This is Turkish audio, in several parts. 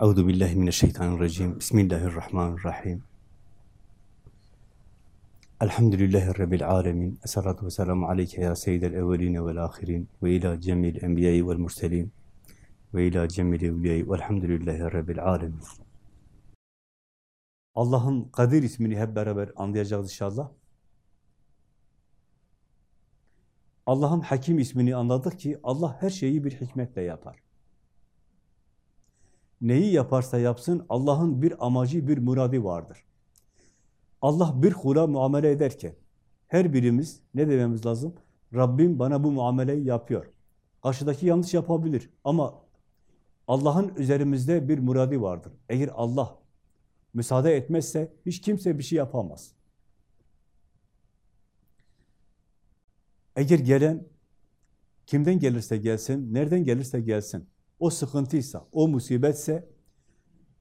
Euzu billahi mineşşeytanirracim. Bismillahirrahmanirrahim. Elhamdülillahi rabbil alamin. Essalatu vesselamu aleyke ya seyyidel evvelin ve'l ahirin ve ila cemil enbiya'i ve'l murselin ve ila cemil evliya'i ve'lhamdülillahi rabbil alamin. Allah'ın Kadir ismini hep beraber anlayacağız inşallah. Allah'ın Hakim ismini anladık ki Allah her şeyi bir hikmetle yapar. Neyi yaparsa yapsın Allah'ın bir amacı, bir muradi vardır. Allah bir kula muamele ederken her birimiz ne dememiz lazım? Rabbim bana bu muameleyi yapıyor. Karşıdaki yanlış yapabilir ama Allah'ın üzerimizde bir muradi vardır. Eğer Allah müsaade etmezse hiç kimse bir şey yapamaz. Eğer gelen kimden gelirse gelsin, nereden gelirse gelsin, o sıkıntıysa, o musibetse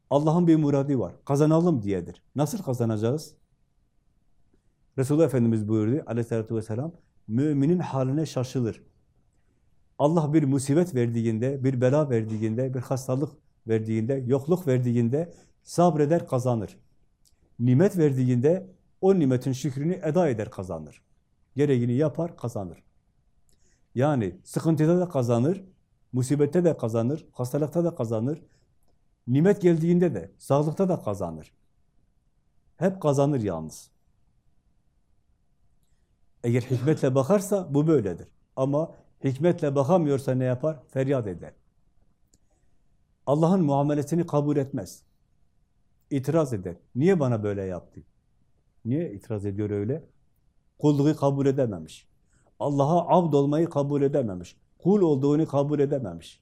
Allah'ın bir muradi var. Kazanalım diyedir. Nasıl kazanacağız? Resulullah Efendimiz buyurdu aleyhissalatü vesselam, müminin haline şaşılır. Allah bir musibet verdiğinde, bir bela verdiğinde, bir hastalık verdiğinde, yokluk verdiğinde sabreder kazanır. Nimet verdiğinde o nimetin şükrünü eda eder kazanır. Gereğini yapar kazanır. Yani sıkıntıda da kazanır, musibette de kazanır, hastalıkta da kazanır, nimet geldiğinde de, sağlıkta da kazanır. Hep kazanır yalnız. Eğer hikmetle bakarsa bu böyledir. Ama hikmetle bakamıyorsa ne yapar? Feryat eder. Allah'ın muamelesini kabul etmez. İtiraz eder. Niye bana böyle yaptı? Niye itiraz ediyor öyle? Kulluğu kabul edememiş. Allah'a abd olmayı kabul edememiş. Kul olduğunu kabul edememiş.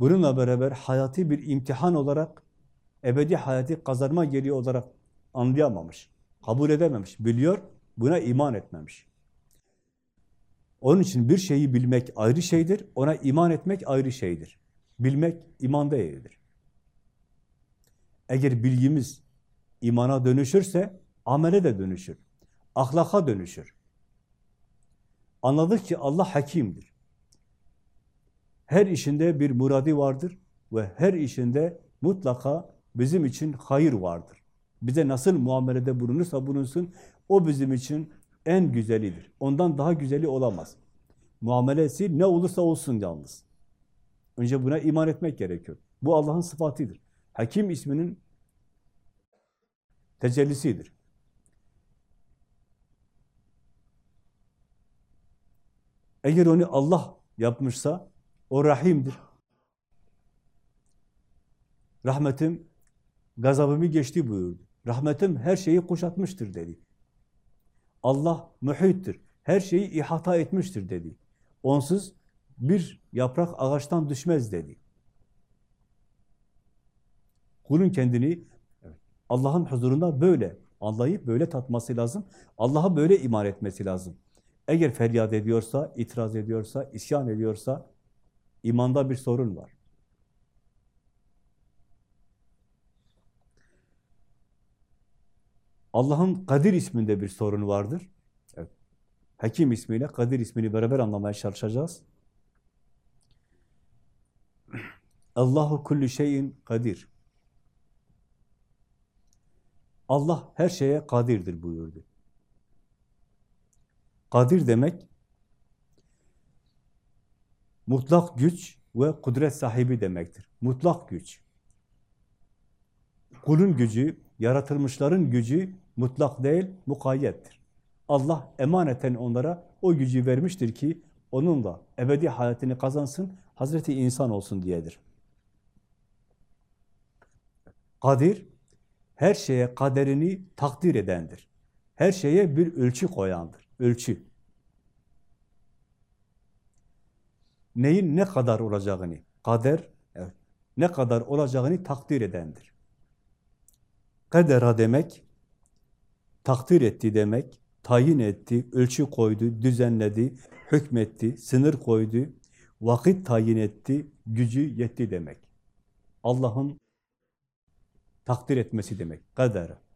Bununla beraber hayatı bir imtihan olarak, ebedi hayatı kazanma geliği olarak anlayamamış. Kabul edememiş. Biliyor, buna iman etmemiş. Onun için bir şeyi bilmek ayrı şeydir, ona iman etmek ayrı şeydir. Bilmek imanda yeridir. Eğer bilgimiz imana dönüşürse amele de dönüşür. Ahlaka dönüşür. Anladık ki Allah hakimdir. Her işinde bir muradi vardır ve her işinde mutlaka bizim için hayır vardır. Bize nasıl muamelede bulunursa bulunsun, o bizim için en güzelidir. Ondan daha güzeli olamaz. Muamelesi ne olursa olsun yalnız. Önce buna iman etmek gerekiyor. Bu Allah'ın sıfatıdır. Hakim isminin tecellisidir. Eğer onu Allah yapmışsa o rahimdir. Rahmetim gazabımı geçti buyurdu. Rahmetim her şeyi kuşatmıştır dedi. Allah mühittir. Her şeyi ihata etmiştir dedi. Onsuz bir yaprak ağaçtan düşmez dedi. Kulun kendini Allah'ın huzurunda böyle anlayıp böyle tatması lazım. Allah'a böyle iman etmesi lazım. Eğer feryat ediyorsa, itiraz ediyorsa, isyan ediyorsa imanda bir sorun var. Allah'ın Kadir isminde bir sorun vardır. Evet. Hakim ismiyle Kadir ismini beraber anlamaya çalışacağız. Allahu kulli şeyin kadir. Allah her şeye kadirdir buyurdu. Kadir demek mutlak güç ve kudret sahibi demektir. Mutlak güç. Kulun gücü, yaratılmışların gücü mutlak değil, mukayyettir. Allah emaneten onlara o gücü vermiştir ki onunla ebedi hayatını kazansın, Hazreti insan olsun diyedir. Kadir, her şeye kaderini takdir edendir. Her şeye bir ölçü koyandır. Ölçü. Neyin ne kadar olacağını, kader, ne kadar olacağını takdir edendir. Kadera demek, takdir etti demek, tayin etti, ölçü koydu, düzenledi, hükmetti, sınır koydu, vakit tayin etti, gücü yetti demek. Allah'ın takdir etmesi demek, kader.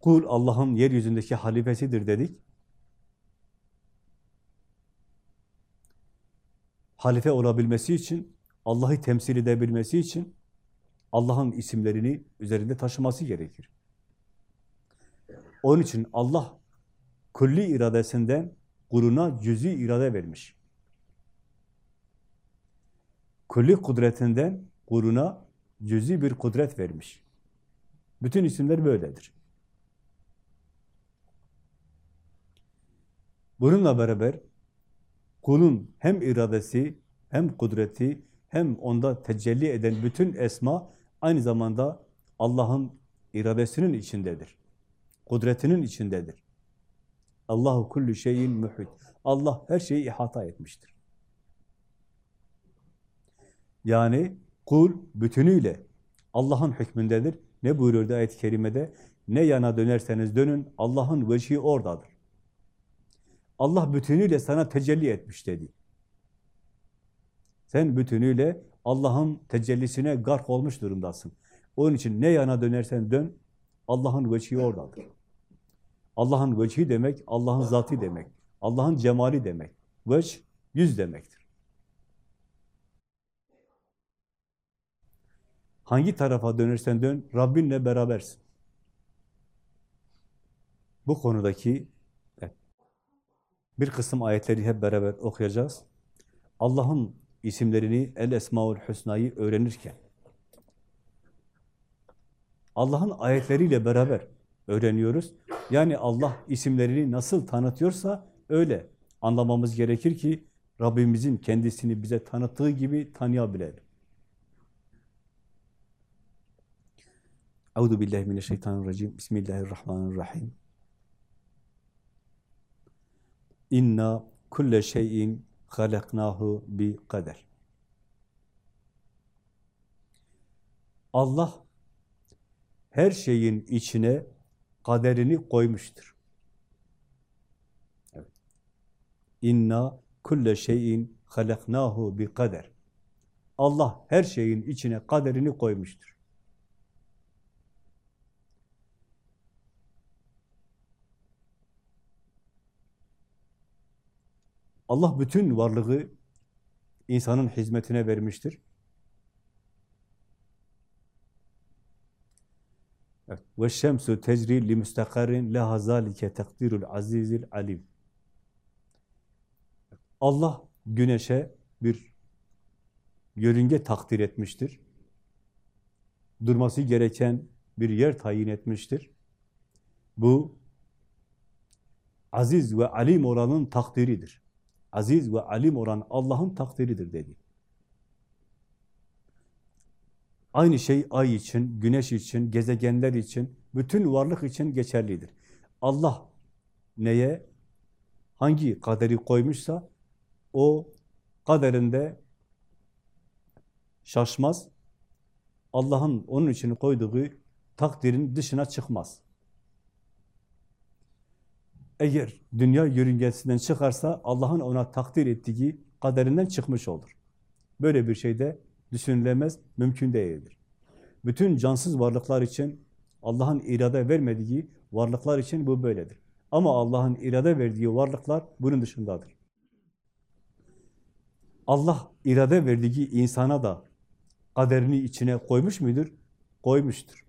Kul Allah'ın yeryüzündeki halifesidir dedik. Halife olabilmesi için, Allah'ı temsil edebilmesi için Allah'ın isimlerini üzerinde taşıması gerekir. Onun için Allah külli iradesinden kuluna cüzi irade vermiş. Külli kudretinden kuluna cüzi bir kudret vermiş. Bütün isimler böyledir. Bununla beraber kulun hem iradesi, hem kudreti, hem onda tecelli eden bütün esma aynı zamanda Allah'ın iradesinin içindedir. Kudretinin içindedir. Allahu kullu şeyin muhit. Allah her şeyi ihata etmiştir. Yani kul bütünüyle Allah'ın hükmündedir. Ne buyuruyordu ayet-i kerimede? Ne yana dönerseniz dönün, Allah'ın vecihi oradadır. Allah bütünüyle sana tecelli etmiş dedi. Sen bütünüyle Allah'ın tecellisine gark olmuş durumdasın. Onun için ne yana dönersen dön, Allah'ın vecihi oradadır. Allah'ın vecihi demek, Allah'ın zatı demek. Allah'ın cemali demek. Veç, yüz demektir. Hangi tarafa dönersen dön, Rabbinle berabersin. Bu konudaki bir kısım ayetleri hep beraber okuyacağız. Allah'ın isimlerini, El Esmaül Hüsna'yı öğrenirken, Allah'ın ayetleriyle beraber öğreniyoruz. Yani Allah isimlerini nasıl tanıtıyorsa öyle anlamamız gerekir ki Rabbimizin kendisini bize tanıttığı gibi tanıyabilelim. Euzu billahi mineşşeytanirracim. Bismillahirrahmanirrahim. İnna kulle şeyin halaknahu bi kader. Allah her şeyin içine kaderini koymuştur. İnna kulle şeyin halaknahu bi kader. Allah her şeyin içine kaderini koymuştur. Allah bütün varlığı insanın hizmetine vermiştir. Ve şemsu tecri li müstakarin leha zalike takdirul azizil alim. Allah güneşe bir yörünge takdir etmiştir. Durması gereken bir yer tayin etmiştir. Bu aziz ve alim olanın takdiridir. Aziz ve alim olan Allah'ın takdiridir dedi. Aynı şey ay için, güneş için, gezegenler için, bütün varlık için geçerlidir. Allah neye, hangi kaderi koymuşsa o kaderinde şaşmaz. Allah'ın onun için koyduğu takdirin dışına çıkmaz. Eğer dünya yörüngesinden çıkarsa Allah'ın ona takdir ettiği kaderinden çıkmış olur. Böyle bir şey de düşünülemez, mümkün değildir. Bütün cansız varlıklar için Allah'ın irade vermediği varlıklar için bu böyledir. Ama Allah'ın irade verdiği varlıklar bunun dışındadır. Allah irade verdiği insana da kaderini içine koymuş mudur? Koymuştur.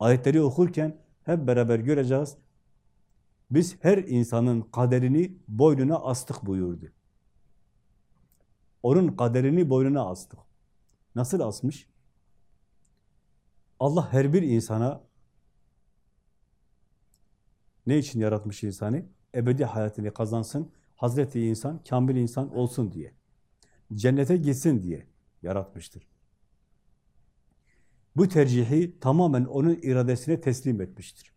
Ayetleri okurken hep beraber göreceğiz. Biz her insanın kaderini boynuna astık buyurdu. Onun kaderini boynuna astık. Nasıl asmış? Allah her bir insana ne için yaratmış insanı? Ebedi hayatını kazansın, Hazreti insan, kamil insan olsun diye. Cennete gitsin diye yaratmıştır. Bu tercihi tamamen onun iradesine teslim etmiştir.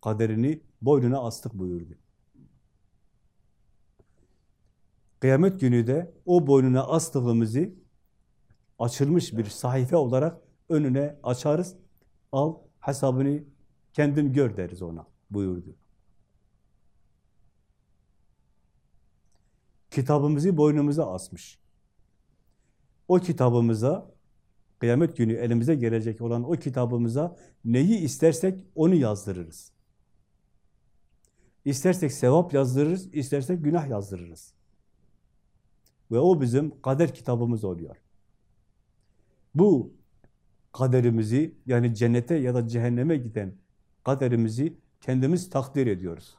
Kaderini boynuna astık buyurdu. Kıyamet günü de o boynuna astığımızı açılmış bir sahife olarak önüne açarız. Al hesabını kendin gör deriz ona buyurdu. Kitabımızı boynumuza asmış. O kitabımıza kıyamet günü elimize gelecek olan o kitabımıza neyi istersek onu yazdırırız. İstersek sevap yazdırırız, istersek günah yazdırırız. Ve o bizim kader kitabımız oluyor. Bu kaderimizi yani cennete ya da cehenneme giden kaderimizi kendimiz takdir ediyoruz.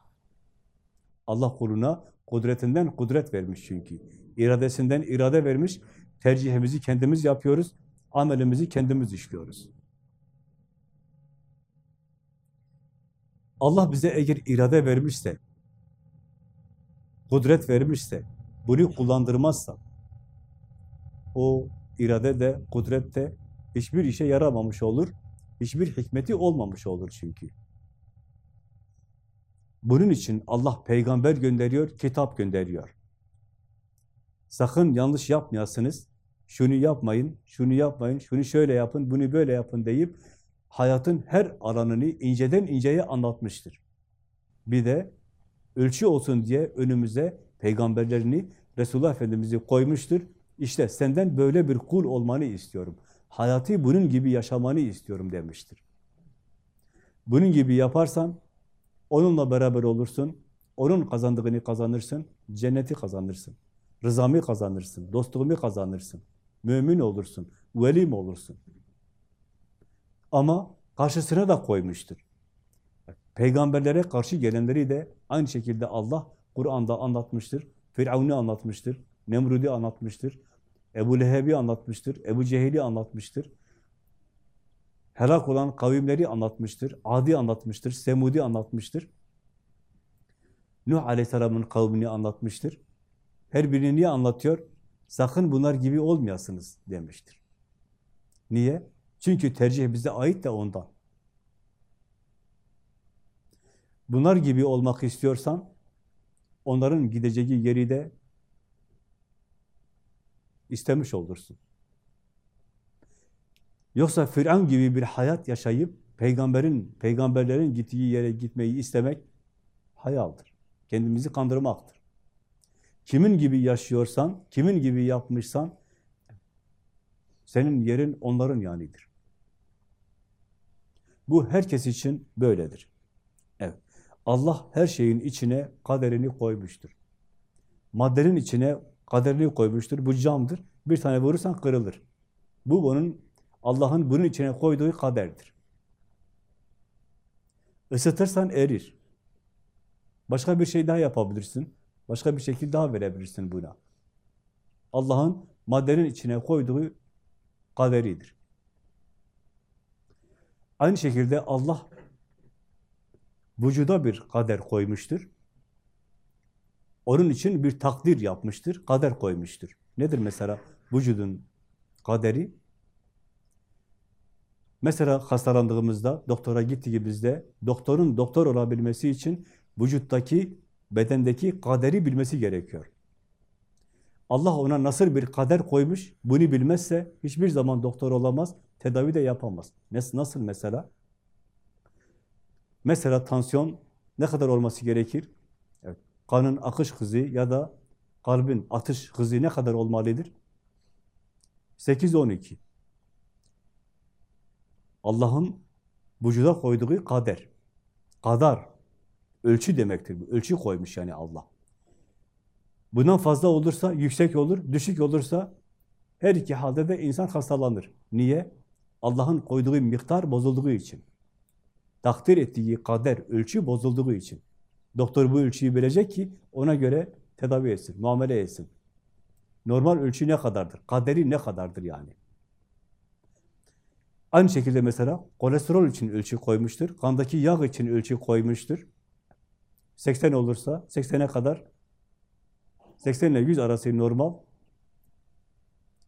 Allah kuluna kudretinden kudret vermiş çünkü. İradesinden irade vermiş. Tercihimizi kendimiz yapıyoruz. Amelimizi kendimiz işliyoruz. Allah bize eğer irade vermişse, kudret vermişse, bunu kullandırmazsa, o irade de, kudret de hiçbir işe yaramamış olur. Hiçbir hikmeti olmamış olur çünkü. Bunun için Allah peygamber gönderiyor, kitap gönderiyor. Sakın yanlış yapmayasınız, şunu yapmayın, şunu yapmayın, şunu şöyle yapın, bunu böyle yapın deyip hayatın her alanını inceden inceye anlatmıştır. Bir de ölçü olsun diye önümüze peygamberlerini, Resulullah Efendimiz'i koymuştur. İşte senden böyle bir kul olmanı istiyorum. Hayatı bunun gibi yaşamanı istiyorum demiştir. Bunun gibi yaparsan onunla beraber olursun, onun kazandığını kazanırsın, cenneti kazanırsın, rızamı kazanırsın, dostluğumu kazanırsın, mümin olursun, velim olursun. Ama karşısına da koymuştur. Peygamberlere karşı gelenleri de aynı şekilde Allah Kur'an'da anlatmıştır. Firavun'u anlatmıştır, Nemrud'u anlatmıştır, Ebu Leheb'i anlatmıştır, Ebu Cehil'i anlatmıştır. Helak olan kavimleri anlatmıştır, Adi anlatmıştır, Semudi anlatmıştır. Nuh Aleyhisselam'ın kavmini anlatmıştır. Her birini niye anlatıyor? Sakın bunlar gibi olmayasınız demiştir. Niye? Çünkü tercih bize ait de ondan. Bunlar gibi olmak istiyorsan, onların gideceği yeri de istemiş olursun. Yoksa Firavun gibi bir hayat yaşayıp peygamberin, peygamberlerin gittiği yere gitmeyi istemek hayaldir. Kendimizi kandırmaktır. Kimin gibi yaşıyorsan, kimin gibi yapmışsan senin yerin onların yanıdır. Bu herkes için böyledir. Evet. Allah her şeyin içine kaderini koymuştur. Maddenin içine kaderini koymuştur. Bu camdır. Bir tane vurursan kırılır. Bu bunun Allah'ın bunun içine koyduğu kaderdir. Isıtırsan erir. Başka bir şey daha yapabilirsin. Başka bir şekil daha verebilirsin buna. Allah'ın maddenin içine koyduğu kaderidir. Aynı şekilde Allah vücuda bir kader koymuştur. Onun için bir takdir yapmıştır, kader koymuştur. Nedir mesela vücudun kaderi? Mesela hastalandığımızda, doktora gittiğimizde, doktorun doktor olabilmesi için vücuttaki, bedendeki kaderi bilmesi gerekiyor. Allah ona nasıl bir kader koymuş, bunu bilmezse hiçbir zaman doktor olamaz, tedavi de yapamaz. Nasıl mesela? Mesela tansiyon ne kadar olması gerekir? Evet. Kanın akış hızı ya da kalbin atış hızı ne kadar olmalıdır? 8-12. Allah'ın vücuda koyduğu kader. Kadar. Ölçü demektir bu. Ölçü koymuş yani Allah. Bundan fazla olursa yüksek olur, düşük olursa her iki halde de insan hastalanır. Niye? Allah'ın koyduğu miktar bozulduğu için. Takdir ettiği kader, ölçü bozulduğu için. Doktor bu ölçüyü bilecek ki ona göre tedavi etsin, muamele etsin. Normal ölçü ne kadardır? Kaderi ne kadardır yani? Aynı şekilde mesela kolesterol için ölçü koymuştur. Kandaki yağ için ölçü koymuştur. 80 olursa 80'e kadar 80 ile 100 arası normal.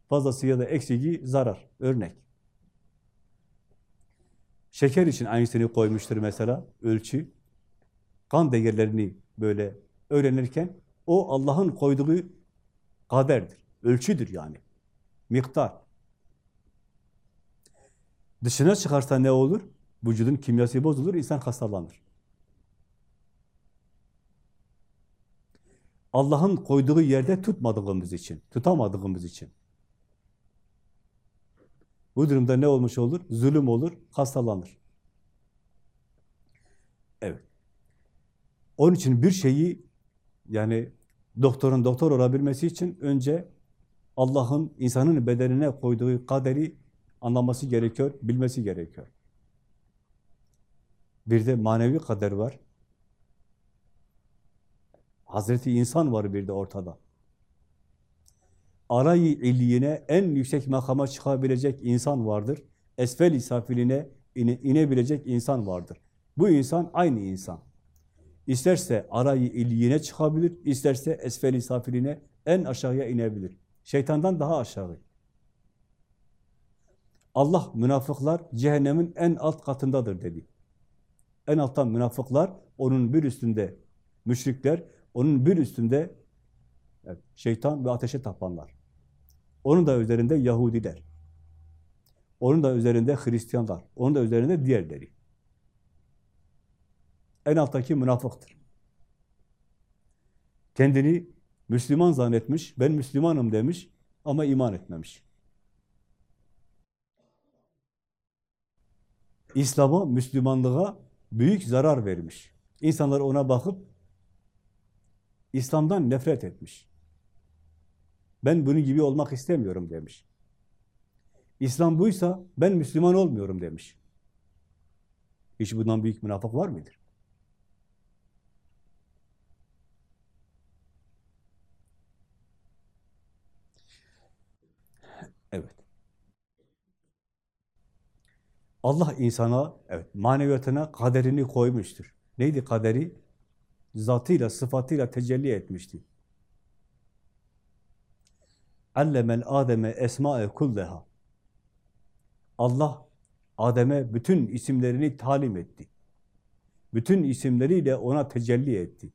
Fazlası ya da eksiği zarar. Örnek. Şeker için aynısını koymuştur mesela ölçü. Kan değerlerini böyle öğrenirken o Allah'ın koyduğu kaderdir. Ölçüdür yani. Miktar. Dışına çıkarsa ne olur? Vücudun kimyası bozulur, insan hastalanır. Allah'ın koyduğu yerde tutmadığımız için, tutamadığımız için. Bu durumda ne olmuş olur? Zulüm olur, hastalanır. Evet. Onun için bir şeyi yani doktorun doktor olabilmesi için önce Allah'ın insanın bedenine koyduğu kaderi anlaması gerekiyor, bilmesi gerekiyor. Bir de manevi kader var. Hazreti insan var bir de ortada. Arayı illiyine en yüksek makama çıkabilecek insan vardır. Esfel-i safiline ine, inebilecek insan vardır. Bu insan aynı insan. İsterse arayı illiyine çıkabilir, isterse esfel-i safiline en aşağıya inebilir. Şeytandan daha aşağı. Allah münafıklar cehennemin en alt katındadır dedi. En alttan münafıklar, onun bir üstünde müşrikler, onun bir üstünde şeytan ve ateşe tapanlar. Onun da üzerinde Yahudiler. Onun da üzerinde Hristiyanlar. Onun da üzerinde diğerleri. En alttaki münafıktır. Kendini Müslüman zannetmiş, ben Müslümanım demiş ama iman etmemiş. İslam'a, Müslümanlığa büyük zarar vermiş. İnsanlar ona bakıp İslam'dan nefret etmiş. Ben bunun gibi olmak istemiyorum demiş. İslam buysa ben Müslüman olmuyorum demiş. Hiç bundan büyük münafık var mıdır? Evet. Allah insana, evet, maneviyatına kaderini koymuştur. Neydi kaderi? Zatıyla, sıfatıyla tecelli etmişti. Allemel Adem'e esma'e kulleha. Allah Adem'e bütün isimlerini talim etti. Bütün isimleriyle ona tecelli etti.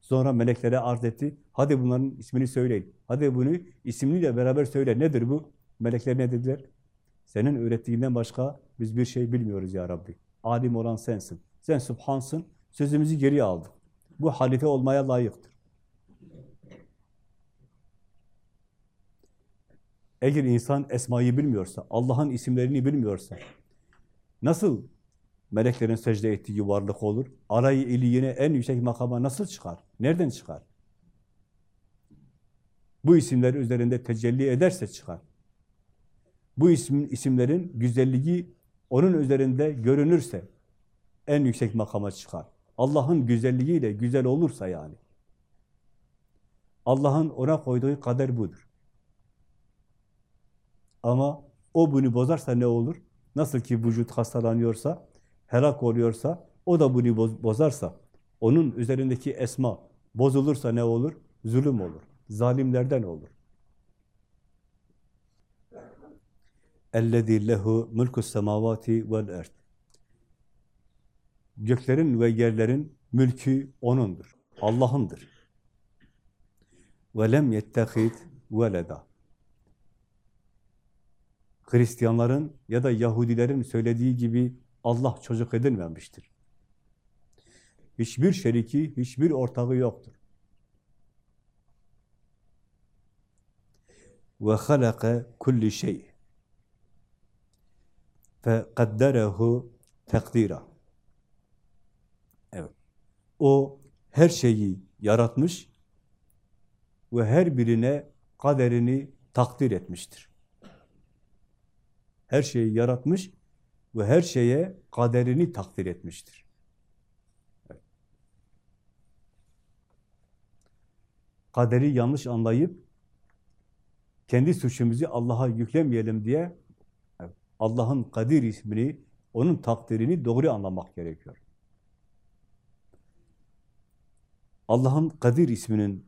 Sonra meleklere arz etti. Hadi bunların ismini söyleyin. Hadi bunu isimliyle beraber söyle. Nedir bu? Melekler ne dediler? Senin öğrettiğinden başka biz bir şey bilmiyoruz ya Rabbi. Alim olan sensin. Sen subhansın. Sözümüzü geri aldık. Bu halife olmaya layıktır. Eğer insan esmayı bilmiyorsa, Allah'ın isimlerini bilmiyorsa, nasıl meleklerin secde ettiği varlık olur? Arayı iliyine en yüksek makama nasıl çıkar? Nereden çıkar? Bu isimler üzerinde tecelli ederse çıkar. Bu isim, isimlerin güzelliği onun üzerinde görünürse en yüksek makama çıkar. Allah'ın güzelliğiyle güzel olursa yani. Allah'ın ona koyduğu kader budur. Ama o bunu bozarsa ne olur? Nasıl ki vücut hastalanıyorsa, helak oluyorsa, o da bunu bozarsa, onun üzerindeki esma bozulursa ne olur? Zulüm olur. Zalimlerden olur. اَلَّذ۪ي لَهُ مُلْكُ السَّمَاوَاتِ وَالْاَرْضِ Göklerin ve yerlerin mülkü O'nundur. Allah'ındır. وَلَمْ يَتَّخِذْ وَلَدًا Hristiyanların ya da Yahudilerin söylediği gibi Allah çocuk edinmemiştir. Hiçbir şeriki, hiçbir ortağı yoktur. Ve halaka kulli şey. Fe kadderehu takdira. O her şeyi yaratmış ve her birine kaderini takdir etmiştir. Her şeyi yaratmış ve her şeye kaderini takdir etmiştir. Kaderi yanlış anlayıp kendi suçumuzu Allah'a yüklemeyelim diye Allah'ın Kadir ismini, onun takdirini doğru anlamak gerekiyor. Allah'ın Kadir isminin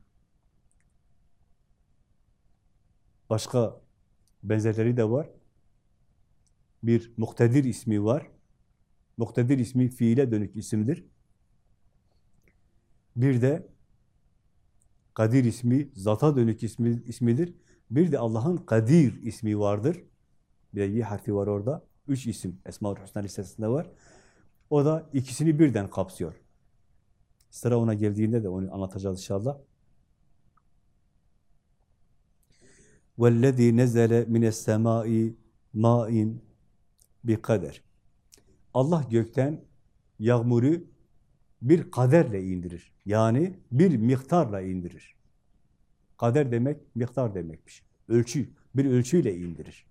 başka benzerleri de var bir muktedir ismi var. Muktedir ismi fiile dönük isimdir. Bir de Kadir ismi zata dönük ismi, ismidir. Bir de Allah'ın Kadir ismi vardır. Bir de Y harfi var orada. Üç isim Esma-ül Hüsna listesinde var. O da ikisini birden kapsıyor. Sıra ona geldiğinde de onu anlatacağız inşallah. وَالَّذ۪ي نَزَلَ مِنَ السَّمَاءِ ma'in bir kader. Allah gökten yağmuru bir kaderle indirir. Yani bir miktarla indirir. Kader demek miktar demekmiş. Ölçü, bir ölçüyle indirir.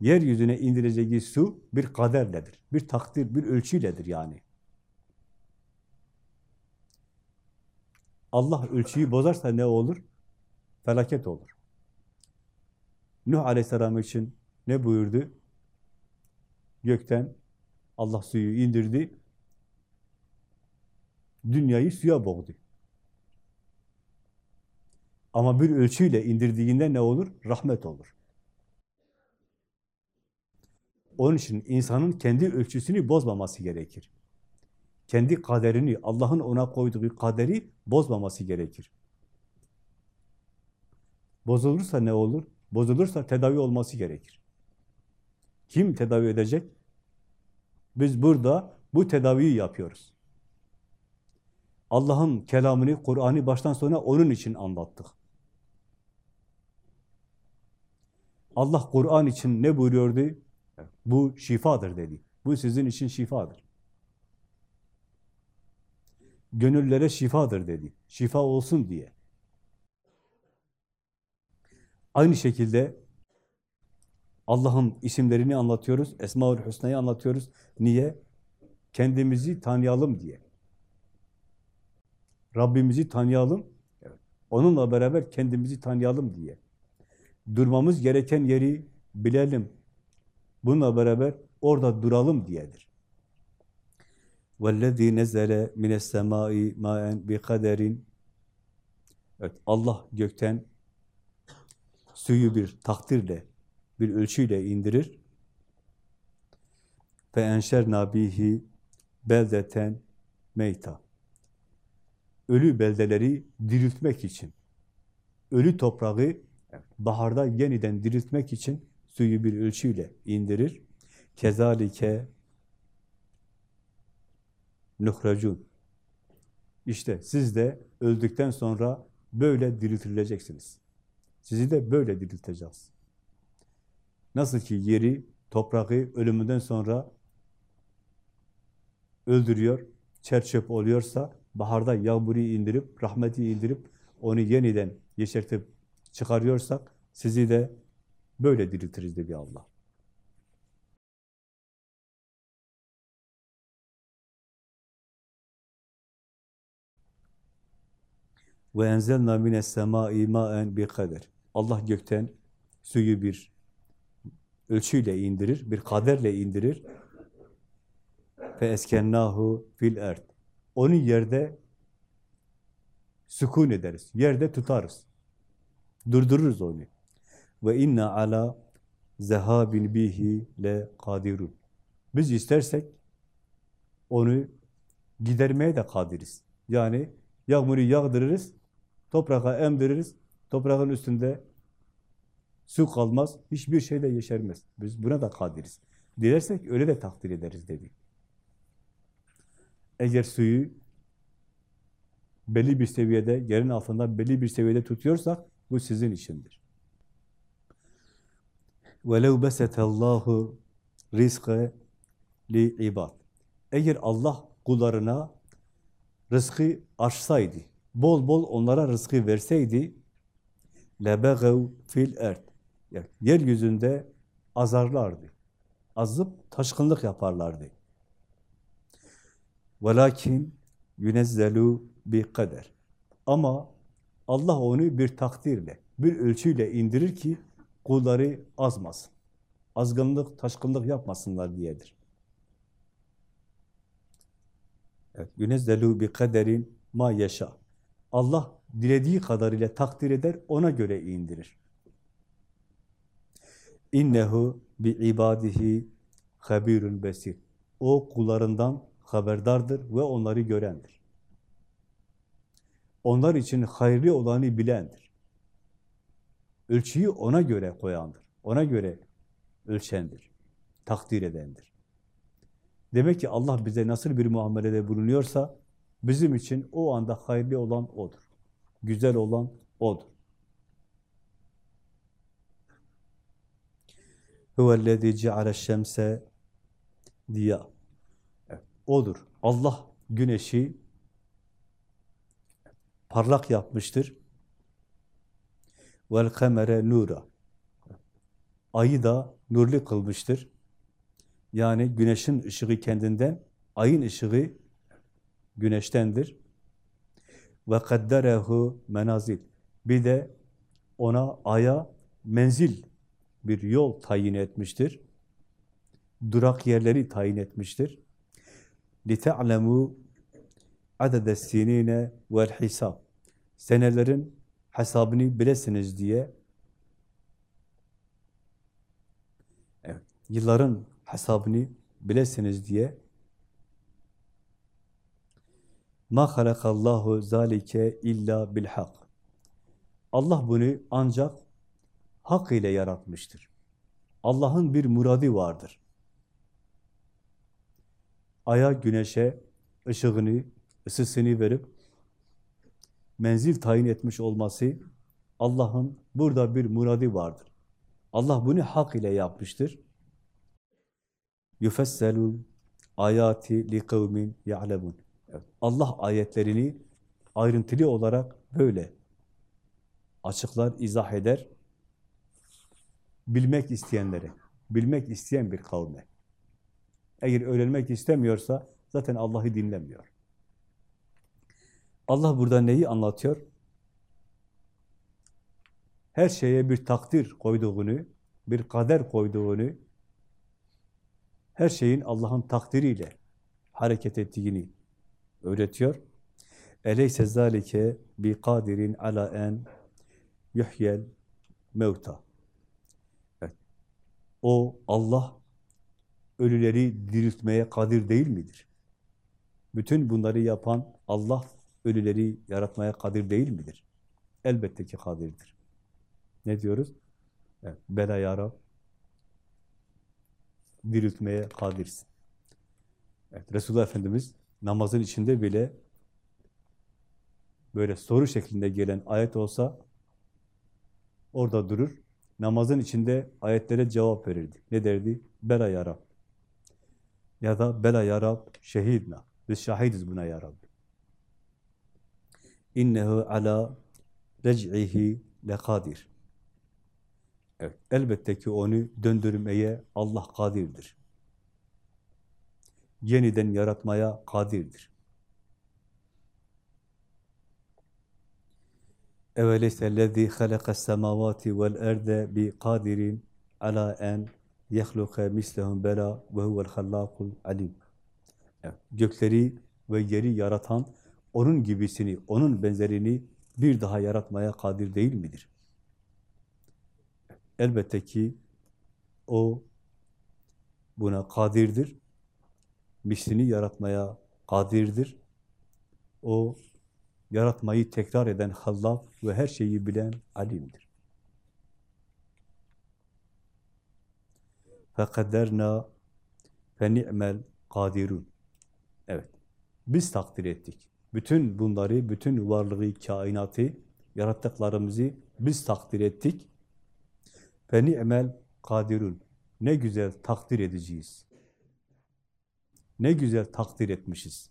Yeryüzüne indireceği su bir kaderledir. Bir takdir, bir ölçüyledir yani. Allah ölçüyü bozarsa ne olur? Felaket olur. Nuh Aleyhisselam için ne buyurdu? Gökten Allah suyu indirdi. Dünyayı suya boğdu. Ama bir ölçüyle indirdiğinde ne olur? Rahmet olur. Onun için insanın kendi ölçüsünü bozmaması gerekir. Kendi kaderini, Allah'ın ona koyduğu kaderi bozmaması gerekir. Bozulursa ne olur? Bozulursa tedavi olması gerekir. Kim tedavi edecek? Biz burada bu tedaviyi yapıyoruz. Allah'ın kelamını, Kur'an'ı baştan sona onun için anlattık. Allah Kur'an için ne buyuruyordu? Bu şifadır dedi. Bu sizin için şifadır. Gönüllere şifadır dedi. Şifa olsun diye. Aynı şekilde Allah'ın isimlerini anlatıyoruz, Esma-ül Hüsna'yı anlatıyoruz. Niye? Kendimizi tanıyalım diye. Rabbimizi tanıyalım, onunla beraber kendimizi tanıyalım diye. Durmamız gereken yeri bilelim. Bununla beraber orada duralım diyedir. وَالَّذ۪ي نَزَّلَ مِنَ السَّمَاءِ مَاً بِقَدَرٍ Evet, Allah gökten suyu bir takdirle, bir ölçüyle indirir. فَاَنْشَرْنَا بِهِ beldeten meyta. Ölü beldeleri diriltmek için, ölü toprağı baharda yeniden diriltmek için suyu bir ölçüyle indirir. Kezalike nuhracun. İşte siz de öldükten sonra böyle diriltileceksiniz. Sizi de böyle dirilteceğiz. Nasıl ki yeri, toprağı ölümünden sonra öldürüyor, çerçöp oluyorsa, baharda yağmuru indirip, rahmeti indirip, onu yeniden yeşertip çıkarıyorsak, sizi de böyle diriltiriz dedi Allah. Ve enzelna mines semai maen bi kader. Allah gökten suyu bir ölçüyle indirir, bir kaderle indirir. Fe eskennahu fil erd. Onu yerde sükun ederiz. Yerde tutarız. Durdururuz onu. Ve inna ala zehabin bihi le kadirun. Biz istersek onu gidermeye de kadiriz. Yani yağmuru yağdırırız, toprağa emdiririz, toprağın üstünde su kalmaz, hiçbir şey de yeşermez. Biz buna da kadiriz. Dilersek öyle de takdir ederiz dedi. Eğer suyu belli bir seviyede, yerin altında belli bir seviyede tutuyorsak bu sizin içindir. وَلَوْ بَسَتَ اللّٰهُ رِزْقَ لِعِبَادٍ Eğer Allah kullarına rızkı açsaydı, bol bol onlara rızkı verseydi lebegev fil erd yani yeryüzünde azarlardı. Azıp taşkınlık yaparlardı. Velakin yunezzelu bi kader. Ama Allah onu bir takdirle, bir ölçüyle indirir ki kulları azmasın. Azgınlık, taşkınlık yapmasınlar diyedir. Evet, yunezzelu bi kaderin ma yaşa. Allah dilediği kadarıyla takdir eder, ona göre indirir. İnnehu bi ibadihi habirun besir. O kullarından haberdardır ve onları görendir. Onlar için hayırlı olanı bilendir. Ölçüyü ona göre koyandır. Ona göre ölçendir. Takdir edendir. Demek ki Allah bize nasıl bir muamelede bulunuyorsa bizim için o anda hayırlı olan O'dur. Güzel olan O'dur. Huvellezî ceale şemse diya. O'dur. Allah güneşi parlak yapmıştır. Vel kamere nura. Ayı da nurlu kılmıştır. Yani güneşin ışığı kendinden, ayın ışığı güneştendir. Ve kadderehu menazil. Bir de ona aya menzil bir yol tayin etmiştir. Durak yerleri tayin etmiştir. لِتَعْلَمُوا عَدَدَ السِّنِينَ وَالْحِسَابِ Senelerin hesabını bilesiniz diye evet, yılların hesabını bilesiniz diye ma halakallahu zalike illa bil hak. Allah bunu ancak hak ile yaratmıştır. Allah'ın bir muradı vardır. Aya, güneşe ışığını, ısısını verip menzil tayin etmiş olması Allah'ın burada bir muradı vardır. Allah bunu hak ile yapmıştır. Yufesselul ayati li kavmin ya'lemun. Allah ayetlerini ayrıntılı olarak böyle açıklar, izah eder. Bilmek isteyenlere, bilmek isteyen bir kavme. Eğer öğrenmek istemiyorsa zaten Allah'ı dinlemiyor. Allah burada neyi anlatıyor? Her şeye bir takdir koyduğunu, bir kader koyduğunu, her şeyin Allah'ın takdiriyle hareket ettiğini öğretiyor. Eleyse zalike bi kadirin ala en yuhyel mevta. Evet. O Allah ölüleri diriltmeye kadir değil midir? Bütün bunları yapan Allah ölüleri yaratmaya kadir değil midir? Elbette ki kadirdir. Ne diyoruz? Evet, Bela ya diriltmeye kadirsin. Evet, Resulullah Efendimiz namazın içinde bile böyle soru şeklinde gelen ayet olsa orada durur. Namazın içinde ayetlere cevap verirdi. Ne derdi? Bela ya Rab. Ya da Bela ya Rab şehidna. Biz şahidiz buna ya Rabbi. İnnehu ala rec'ihi lekadir. Evet, elbette ki onu döndürmeye Allah kadirdir. Yeniden yaratmaya kadirdir. Eveleyse halakas semavati vel erde bi kadirin ala en yehluka mislehum bela ve huvel hallakul gökleri ve yeri yaratan onun gibisini, onun benzerini bir daha yaratmaya kadir değil midir? Elbette ki o buna kadirdir Mislini yaratmaya kadirdir. O yaratmayı tekrar eden hallak ve her şeyi bilen alimdir. فَقَدَرْنَا فَنِعْمَ kadirun. Evet, biz takdir ettik. Bütün bunları, bütün varlığı, kainatı, yarattıklarımızı biz takdir ettik. فَنِعْمَ kadirun. Ne güzel takdir edeceğiz. Ne güzel takdir etmişiz.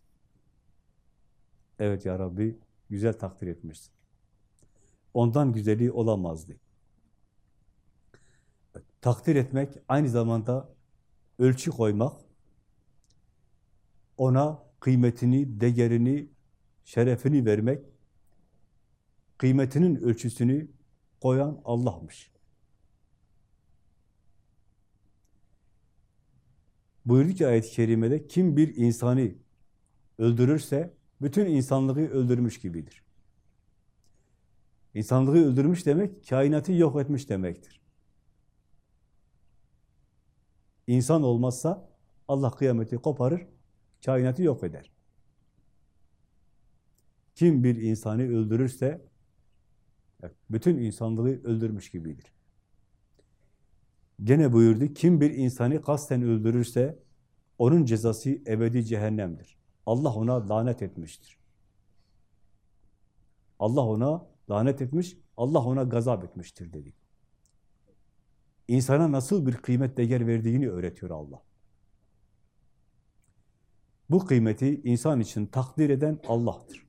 Evet ya Rabbi, güzel takdir etmişsin. Ondan güzeli olamazdı. Takdir etmek aynı zamanda ölçü koymak, ona kıymetini, değerini, şerefini vermek, kıymetinin ölçüsünü koyan Allah'mış. Buyurdu ki ayet-i kerimede, kim bir insanı öldürürse, bütün insanlığı öldürmüş gibidir. İnsanlığı öldürmüş demek, kainatı yok etmiş demektir. İnsan olmazsa Allah kıyameti koparır, kainatı yok eder. Kim bir insanı öldürürse bütün insanlığı öldürmüş gibidir. Gene buyurdu, kim bir insanı kasten öldürürse onun cezası ebedi cehennemdir. Allah ona lanet etmiştir. Allah ona lanet etmiş, Allah ona gazap etmiştir dedi. insana nasıl bir kıymet değer verdiğini öğretiyor Allah. Bu kıymeti insan için takdir eden Allah'tır.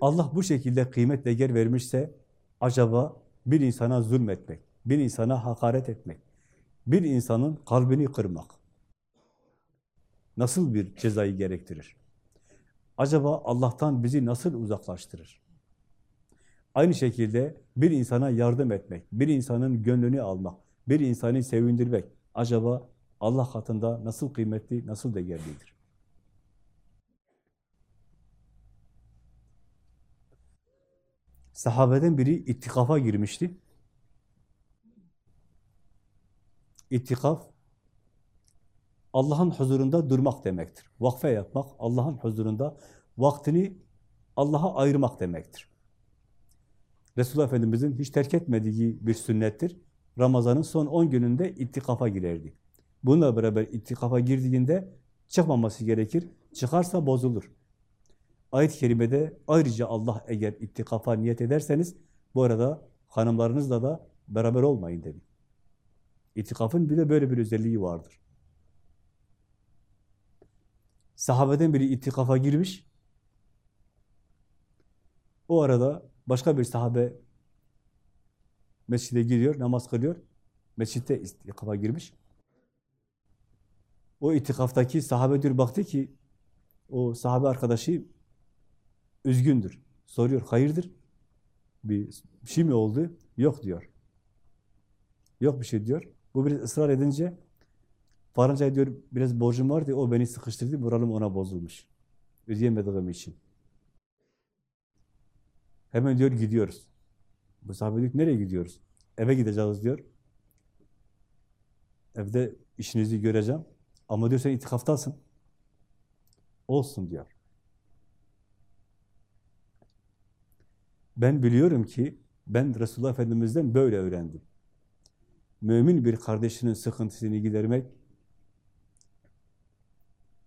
Allah bu şekilde kıymet değer vermişse acaba bir insana zulmetmek, bir insana hakaret etmek, bir insanın kalbini kırmak nasıl bir cezayı gerektirir? Acaba Allah'tan bizi nasıl uzaklaştırır? Aynı şekilde bir insana yardım etmek, bir insanın gönlünü almak, bir insanı sevindirmek acaba Allah katında nasıl kıymetli, nasıl değerlidir? Sahabeden biri itikafa girmişti. İttikaf, Allah'ın huzurunda durmak demektir. Vakfe yapmak, Allah'ın huzurunda vaktini Allah'a ayırmak demektir. Resulullah Efendimiz'in hiç terk etmediği bir sünnettir. Ramazan'ın son 10 gününde ittikafa girerdi. Bununla beraber ittikafa girdiğinde çıkmaması gerekir. Çıkarsa bozulur. Ayet-i Kerime'de ayrıca Allah eğer ittikafa niyet ederseniz bu arada hanımlarınızla da beraber olmayın dedi. İttikafın bir de böyle bir özelliği vardır. Sahabeden biri ittikafa girmiş. O arada başka bir sahabe mescide gidiyor, namaz kılıyor. Mescitte itikafa girmiş. O itikaftaki sahabe diyor baktı ki o sahabe arkadaşı üzgündür. Soruyor, hayırdır? Bir, şey mi oldu? Yok diyor. Yok bir şey diyor. Bu biraz ısrar edince Faranca diyor biraz borcum vardı, o beni sıkıştırdı, moralim ona bozulmuş. Ödeyemediğim için. Hemen diyor gidiyoruz. Bu sahabe nereye gidiyoruz? Eve gideceğiz diyor. Evde işinizi göreceğim. Ama diyor sen itikaftasın. Olsun diyor. Ben biliyorum ki ben Resulullah Efendimiz'den böyle öğrendim. Mümin bir kardeşinin sıkıntısını gidermek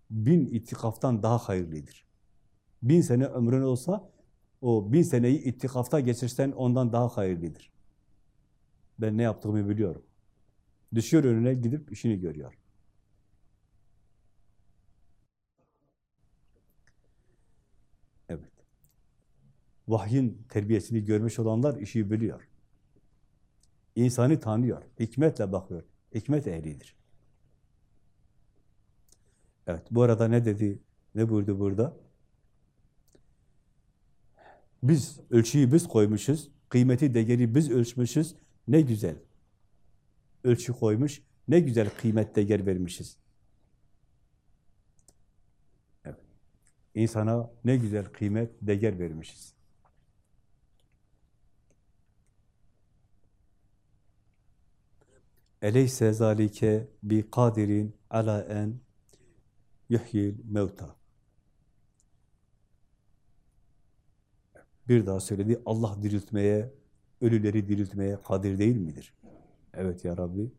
bin itikaftan daha hayırlıdır. Bin sene ömrün olsa o bin seneyi ittikafta geçirsen ondan daha hayırlıdır. Ben ne yaptığımı biliyorum. Düşüyor önüne gidip işini görüyor. Evet. Vahyin terbiyesini görmüş olanlar işi biliyor. İnsanı tanıyor, hikmetle bakıyor. Hikmet ehlidir. Evet, bu arada ne dedi, ne buyurdu burada? Biz, ölçüyü biz koymuşuz, kıymeti, değeri biz ölçmüşüz, ne güzel. Ölçü koymuş, ne güzel kıymet, değer vermişiz. Evet. İnsana ne güzel kıymet, değer vermişiz. Eleyse zalike bi kadirin ala en yuhyil mevta. Bir daha söyledi, Allah diriltmeye, ölüleri diriltmeye kadir değil midir? Evet ya Rabbi.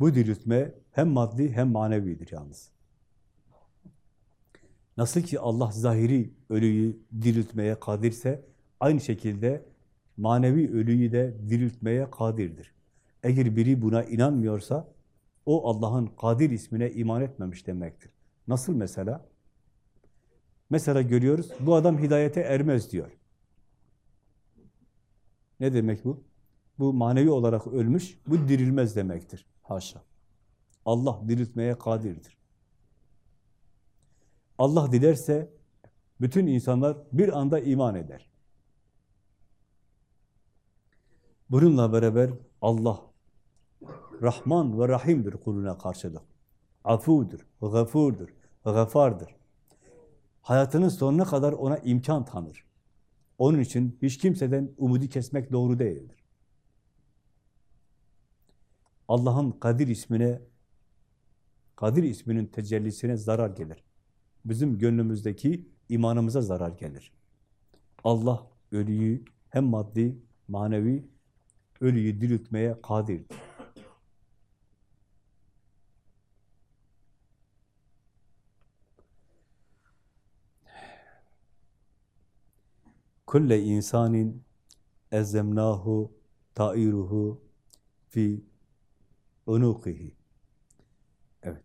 Bu diriltme hem maddi hem manevidir yalnız. Nasıl ki Allah zahiri ölüyü diriltmeye kadirse, aynı şekilde manevi ölüyü de diriltmeye kadirdir. Eğer biri buna inanmıyorsa, o Allah'ın Kadir ismine iman etmemiş demektir. Nasıl mesela? Mesela görüyoruz, bu adam hidayete ermez diyor. Ne demek bu? Bu manevi olarak ölmüş, bu dirilmez demektir. Haşa. Allah diriltmeye kadirdir. Allah dilerse bütün insanlar bir anda iman eder. Bununla beraber Allah Rahman ve Rahim'dir kuluna karşılık. Afudur, gafurdur, gafardır. Hayatının sonuna kadar ona imkan tanır. Onun için hiç kimseden umudu kesmek doğru değildir. Allah'ın Kadir ismine, Kadir isminin tecellisine zarar gelir. Bizim gönlümüzdeki imanımıza zarar gelir. Allah ölüyü hem maddi, manevi ölüyü diriltmeye kadirdir. kulle insanin ezzemnahu tairuhu fi unukihi. Evet.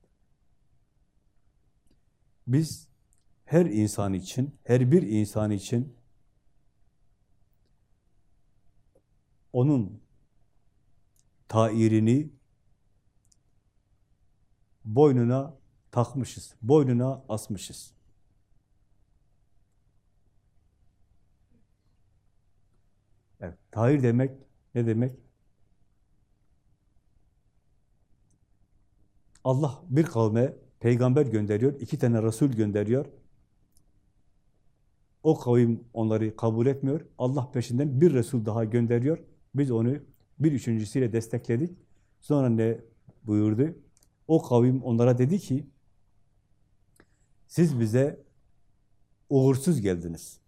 Biz her insan için, her bir insan için onun tairini boynuna takmışız, boynuna asmışız. Evet, tahir demek ne demek? Allah bir kavme peygamber gönderiyor, iki tane Resul gönderiyor. O kavim onları kabul etmiyor. Allah peşinden bir Resul daha gönderiyor. Biz onu bir üçüncüsüyle destekledik. Sonra ne buyurdu? O kavim onlara dedi ki, siz bize uğursuz geldiniz.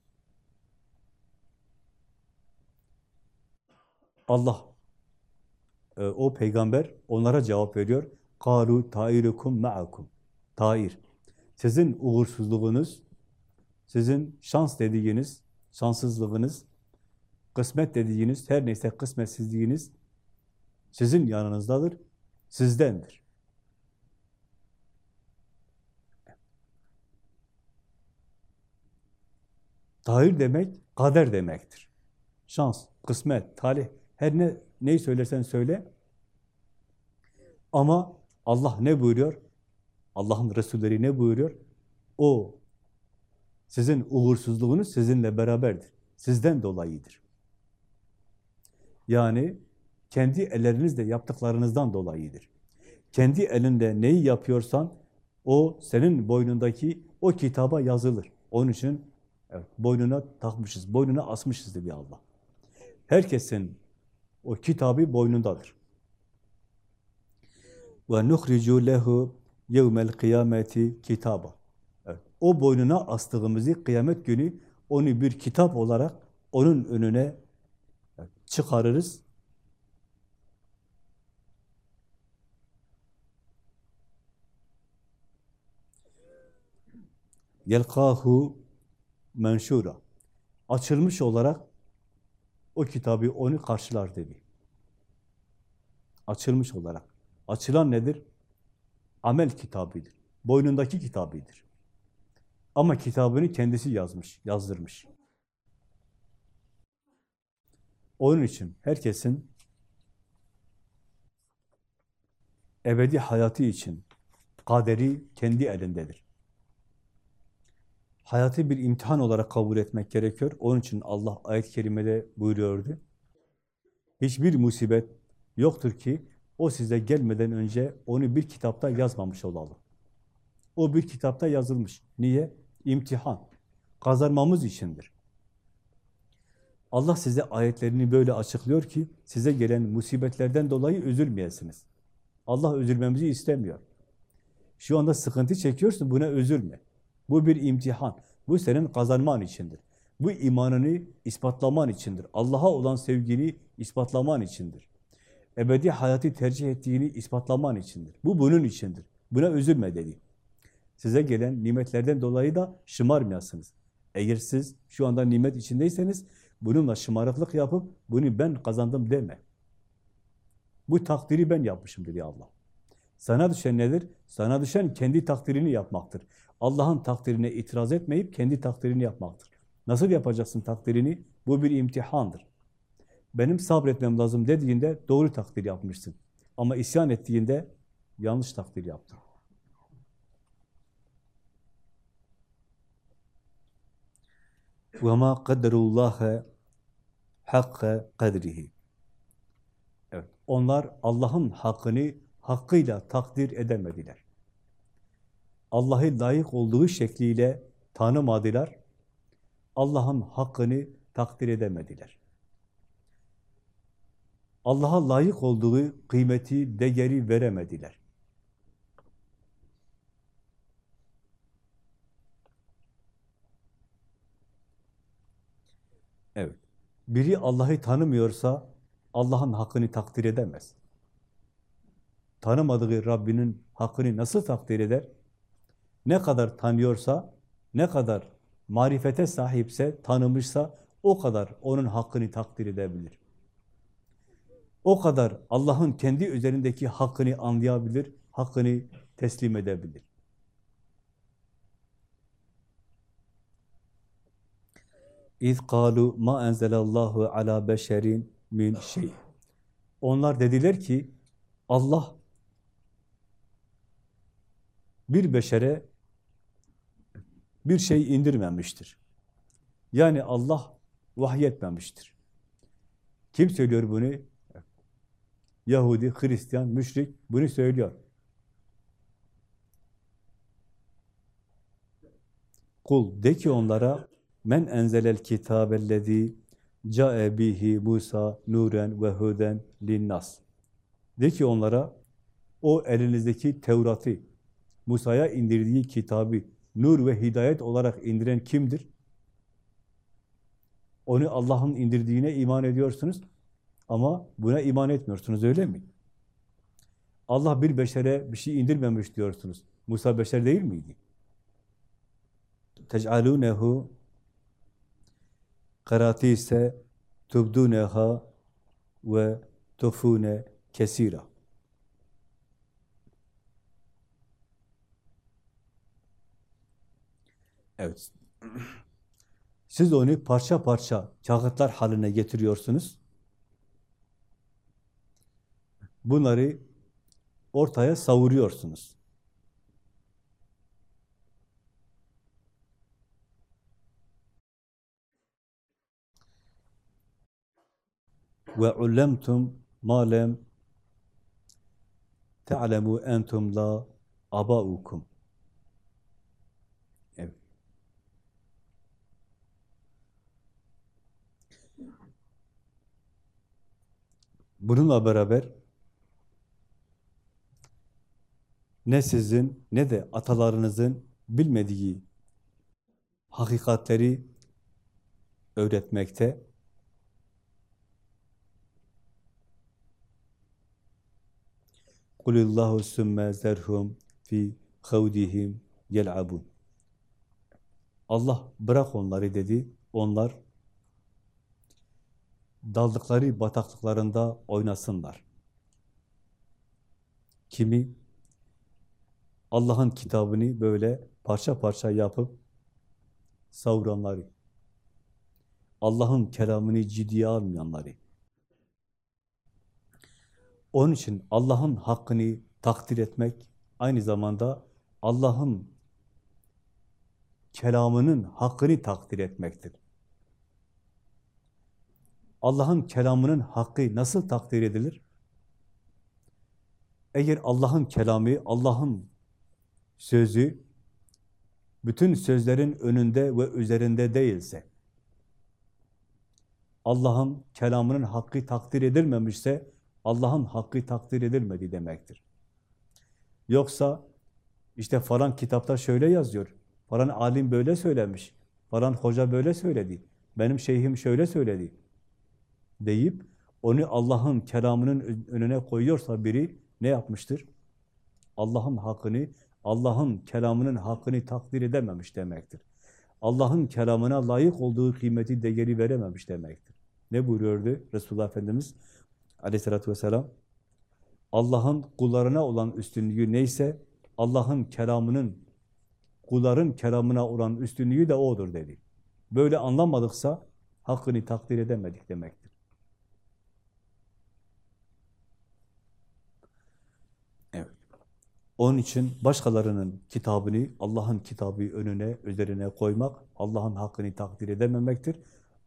Allah, e, o peygamber onlara cevap veriyor. قَالُوا تَائِرُكُمْ مَعَكُمْ Tair. Sizin uğursuzluğunuz, sizin şans dediğiniz, şanssızlığınız, kısmet dediğiniz, her neyse kısmetsizliğiniz sizin yanınızdadır, sizdendir. Tahir demek, kader demektir. Şans, kısmet, talih, her ne neyi söylersen söyle. Ama Allah ne buyuruyor? Allah'ın Resulleri ne buyuruyor? O sizin uğursuzluğunuz sizinle beraberdir. Sizden dolayıdır. Yani kendi ellerinizle yaptıklarınızdan dolayıdır. Kendi elinde neyi yapıyorsan o senin boynundaki o kitaba yazılır. Onun için evet, boynuna takmışız, boynuna asmışız diyor Allah. Herkesin o kitabı boynundadır. Ve nuhricu lehu yevmel kıyameti kitaba. O boynuna astığımızı kıyamet günü onu bir kitap olarak onun önüne çıkarırız. Yelkahu menşura. Açılmış olarak o kitabı onu karşılar dedi. Açılmış olarak. Açılan nedir? Amel kitabıdır. Boynundaki kitabıdır. Ama kitabını kendisi yazmış, yazdırmış. Onun için herkesin ebedi hayatı için kaderi kendi elindedir. Hayatı bir imtihan olarak kabul etmek gerekiyor. Onun için Allah ayet-i kerimede buyuruyordu. Hiçbir musibet yoktur ki o size gelmeden önce onu bir kitapta yazmamış olalım. O bir kitapta yazılmış. Niye? İmtihan. Kazanmamız içindir. Allah size ayetlerini böyle açıklıyor ki size gelen musibetlerden dolayı üzülmeyesiniz. Allah üzülmemizi istemiyor. Şu anda sıkıntı çekiyorsun, buna üzülme. Bu bir imtihan. Bu senin kazanman içindir. Bu imanını ispatlaman içindir. Allah'a olan sevgini ispatlaman içindir. Ebedi hayatı tercih ettiğini ispatlaman içindir. Bu bunun içindir. Buna üzülme dedi. Size gelen nimetlerden dolayı da şımarmayasınız. Eğer siz şu anda nimet içindeyseniz bununla şımarıklık yapıp bunu ben kazandım deme. Bu takdiri ben yapmışım dedi Allah. Sana düşen nedir? Sana düşen kendi takdirini yapmaktır. Allah'ın takdirine itiraz etmeyip kendi takdirini yapmaktır. Nasıl yapacaksın takdirini? Bu bir imtihandır. Benim sabretmem lazım dediğinde doğru takdir yapmışsın. Ama isyan ettiğinde yanlış takdir yaptın. وَمَا قَدَّرُ اللّٰهَ حَقَّ قَدْرِهِ Evet, onlar Allah'ın hakkını hakkıyla takdir edemediler. Allah'ı layık olduğu şekliyle tanımadılar. Allah'ın hakkını takdir edemediler. Allah'a layık olduğu kıymeti, değeri veremediler. Biri Allah'ı tanımıyorsa Allah'ın hakkını takdir edemez. Tanımadığı Rabbinin hakkını nasıl takdir eder? Ne kadar tanıyorsa, ne kadar marifete sahipse, tanımışsa o kadar onun hakkını takdir edebilir. O kadar Allah'ın kendi üzerindeki hakkını anlayabilir, hakkını teslim edebilir. İz kalu ma enzelallahu ala beşerin min şey. Onlar dediler ki Allah bir beşere bir şey indirmemiştir. Yani Allah vahyetmemiştir. Kim söylüyor bunu? Yahudi, Hristiyan, müşrik bunu söylüyor. Kul de ki onlara men enzelel kitabellezî ca'e bihi Musa nuren ve huden linnas. De ki onlara o elinizdeki Tevrat'ı Musa'ya indirdiği kitabı nur ve hidayet olarak indiren kimdir? Onu Allah'ın indirdiğine iman ediyorsunuz ama buna iman etmiyorsunuz öyle mi? Allah bir beşere bir şey indirmemiş diyorsunuz. Musa beşer değil miydi? Tec'alûnehu Kıraati ise tubduneha ve tufune kesira. Evet. Siz onu parça parça kağıtlar haline getiriyorsunuz. Bunları ortaya savuruyorsunuz. Ve ullemtum ma lem te'lemu entum la abaukum. Bununla beraber ne sizin ne de atalarınızın bilmediği hakikatleri öğretmekte, Kulillahu sümme zerhum fi havdihim yel'abun. Allah bırak onları dedi. Onlar daldıkları bataklıklarında oynasınlar. Kimi Allah'ın kitabını böyle parça parça yapıp savuranları, Allah'ın kelamını ciddiye almayanları, onun için Allah'ın hakkını takdir etmek, aynı zamanda Allah'ın kelamının hakkını takdir etmektir. Allah'ın kelamının hakkı nasıl takdir edilir? Eğer Allah'ın kelamı, Allah'ın sözü, bütün sözlerin önünde ve üzerinde değilse, Allah'ın kelamının hakkı takdir edilmemişse, Allah'ın hakkı takdir edilmedi demektir. Yoksa işte falan kitapta şöyle yazıyor, falan alim böyle söylemiş, falan hoca böyle söyledi, benim şeyhim şöyle söyledi deyip onu Allah'ın kelamının önüne koyuyorsa biri ne yapmıştır? Allah'ın hakkını, Allah'ın kelamının hakkını takdir edememiş demektir. Allah'ın kelamına layık olduğu kıymeti, değeri verememiş demektir. Ne buyuruyordu Resulullah Efendimiz? Aleyhissalatü vesselam Allah'ın kullarına olan üstünlüğü neyse Allah'ın kelamının kulların kelamına olan üstünlüğü de odur dedi. Böyle anlamadıksa hakkını takdir edemedik demektir. Evet. Onun için başkalarının kitabını Allah'ın kitabı önüne, üzerine koymak Allah'ın hakkını takdir edememektir.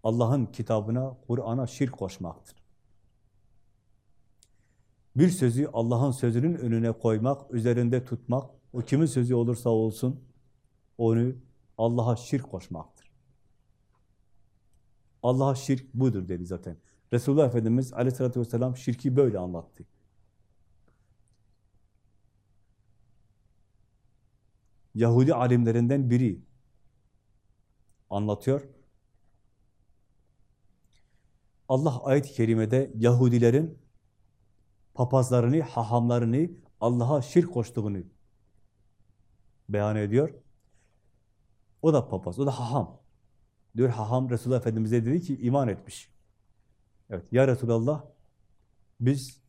Allah'ın kitabına, Kur'an'a şirk koşmaktır. Bir sözü Allah'ın sözünün önüne koymak, üzerinde tutmak, o kimin sözü olursa olsun, onu Allah'a şirk koşmaktır. Allah'a şirk budur dedi zaten. Resulullah Efendimiz aleyhissalatü vesselam şirki böyle anlattı. Yahudi alimlerinden biri anlatıyor. Allah ayet-i kerimede Yahudilerin papazlarını, hahamlarını Allah'a şirk koştuğunu beyan ediyor. O da papaz, o da haham. Diyor haham Resulullah Efendimiz'e dedi ki iman etmiş. Evet ya Resulallah biz